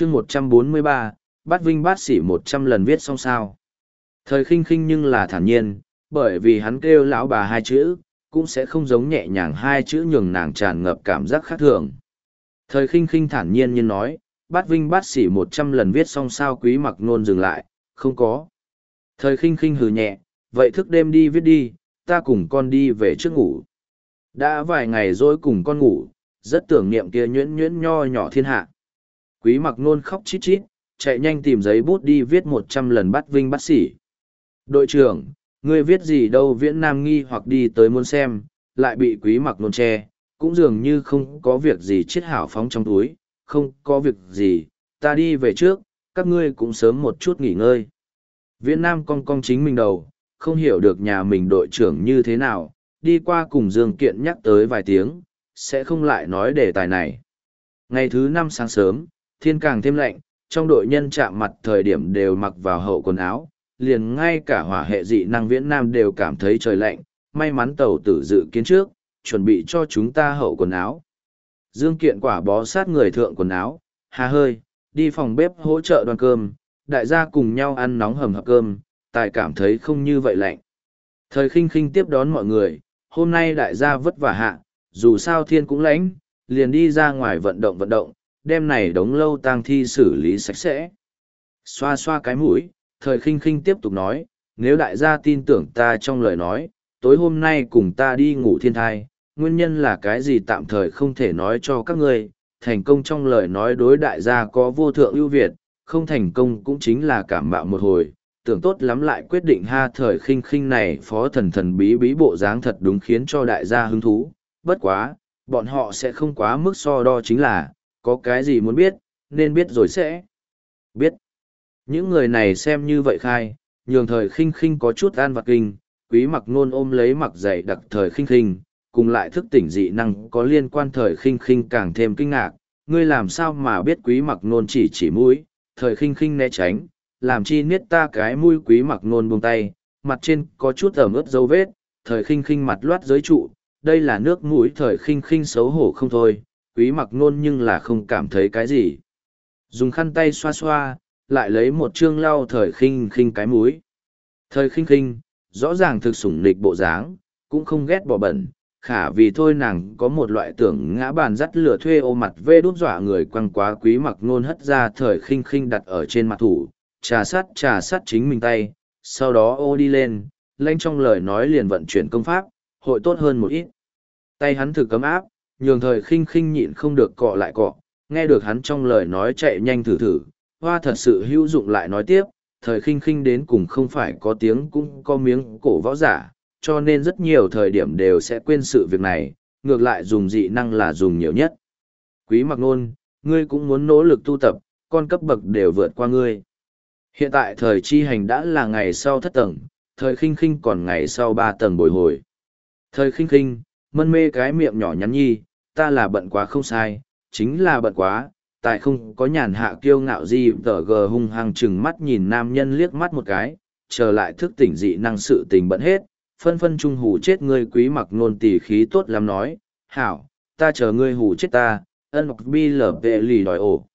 chương một trăm bốn mươi ba, bát vinh bát xỉ một trăm lần viết xong sao. Thời khinh khinh nhưng là thản nhiên, bởi vì hắn kêu lão bà hai chữ, cũng sẽ không giống nhẹ nhàng hai chữ nhường nàng tràn ngập cảm giác khác thường. Thời khinh khinh thản nhiên như nói, bát vinh bát xỉ một trăm lần viết xong sao quý mặc nôn dừng lại, không có. Thời khinh khinh hừ nhẹ, vậy thức đêm đi viết đi, ta cùng con đi về trước ngủ. Đã vài ngày rồi cùng con ngủ, rất tưởng niệm kia nhuyễn nhuyễn nho nhỏ thiên hạ quý mặc nôn khóc chít chít, chạy nhanh tìm giấy bút đi viết một trăm lần bắt vinh bắt xỉ đội trưởng, ngươi viết gì đâu viễn nam nghi hoặc đi tới muốn xem, lại bị quý mặc nôn che, cũng dường như không có việc gì chết hảo phóng trong túi, không có việc gì, ta đi về trước, các ngươi cũng sớm một chút nghỉ ngơi. Viễn nam cong cong chính mình đầu, không hiểu được nhà mình đội trưởng như thế nào, đi qua cùng dương kiện nhắc tới vài tiếng, sẽ không lại nói đề tài này. Ngày thứ năm sáng sớm thiên càng thêm lạnh, trong đội nhân chạm mặt thời điểm đều mặc vào hậu quần áo, liền ngay cả hỏa hệ dị năng viễn nam đều cảm thấy trời lạnh, may mắn tàu tử dự kiến trước, chuẩn bị cho chúng ta hậu quần áo. Dương kiện quả bó sát người thượng quần áo, hà hơi, đi phòng bếp hỗ trợ đoàn cơm, đại gia cùng nhau ăn nóng hầm hập cơm, tài cảm thấy không như vậy lạnh. Thời khinh khinh tiếp đón mọi người, hôm nay đại gia vất vả hạ, dù sao thiên cũng lãnh, liền đi ra ngoài vận động vận động đem này đống lâu tang thi xử lý sạch sẽ. Xoa xoa cái mũi, thời khinh khinh tiếp tục nói, nếu đại gia tin tưởng ta trong lời nói, tối hôm nay cùng ta đi ngủ thiên thai, nguyên nhân là cái gì tạm thời không thể nói cho các ngươi, thành công trong lời nói đối đại gia có vô thượng ưu việt, không thành công cũng chính là cảm bạo một hồi, tưởng tốt lắm lại quyết định ha thời khinh khinh này phó thần thần bí bí bộ dáng thật đúng khiến cho đại gia hứng thú, bất quá, bọn họ sẽ không quá mức so đo chính là, có cái gì muốn biết, nên biết rồi sẽ biết. Những người này xem như vậy khai, nhường thời khinh khinh có chút an vặt kinh, quý mặc nôn ôm lấy mặc dày đặc thời khinh khinh, cùng lại thức tỉnh dị năng có liên quan thời khinh khinh càng thêm kinh ngạc, ngươi làm sao mà biết quý mặc nôn chỉ chỉ mũi, thời khinh khinh né tránh, làm chi niết ta cái mũi quý mặc nôn buông tay, mặt trên có chút ẩm ướt dấu vết, thời khinh khinh mặt loát giới trụ, đây là nước mũi thời khinh khinh xấu hổ không thôi, quý mặc nôn nhưng là không cảm thấy cái gì. Dùng khăn tay xoa xoa, lại lấy một chương lau thời khinh khinh cái múi. Thời khinh khinh, rõ ràng thực sủng nịch bộ dáng, cũng không ghét bỏ bẩn, khả vì thôi nàng có một loại tưởng ngã bàn dắt lửa thuê ô mặt vê đút dọa người quăng quá quý mặc nôn hất ra thời khinh khinh đặt ở trên mặt thủ, trà sắt trà sắt chính mình tay, sau đó ô đi lên, lanh trong lời nói liền vận chuyển công pháp, hội tốt hơn một ít. Tay hắn thử cấm áp, nhường thời khinh khinh nhịn không được cọ lại cọ, nghe được hắn trong lời nói chạy nhanh thử thử, hoa thật sự hữu dụng lại nói tiếp, thời khinh khinh đến cùng không phải có tiếng cũng có miếng cổ võ giả, cho nên rất nhiều thời điểm đều sẽ quên sự việc này, ngược lại dùng dị năng là dùng nhiều nhất. Quý mặc nôn, ngươi cũng muốn nỗ lực tu tập, con cấp bậc đều vượt qua ngươi. Hiện tại thời chi hành đã là ngày sau thất tầng, thời khinh khinh còn ngày sau ba tầng bồi hồi. Thời khinh khinh, mân mê cái miệng nhỏ nhắn nhi, ta là bận quá không sai, chính là bận quá, tại không có nhàn hạ kiêu ngạo gì tờ gờ hung hăng chừng mắt nhìn nam nhân liếc mắt một cái, trở lại thức tỉnh dị năng sự tình bận hết, phân phân trung hủ chết ngươi quý mặc nôn tỉ khí tốt lắm nói, hảo, ta chờ ngươi hủ chết ta, ân bi lở vệ lì đòi ổ.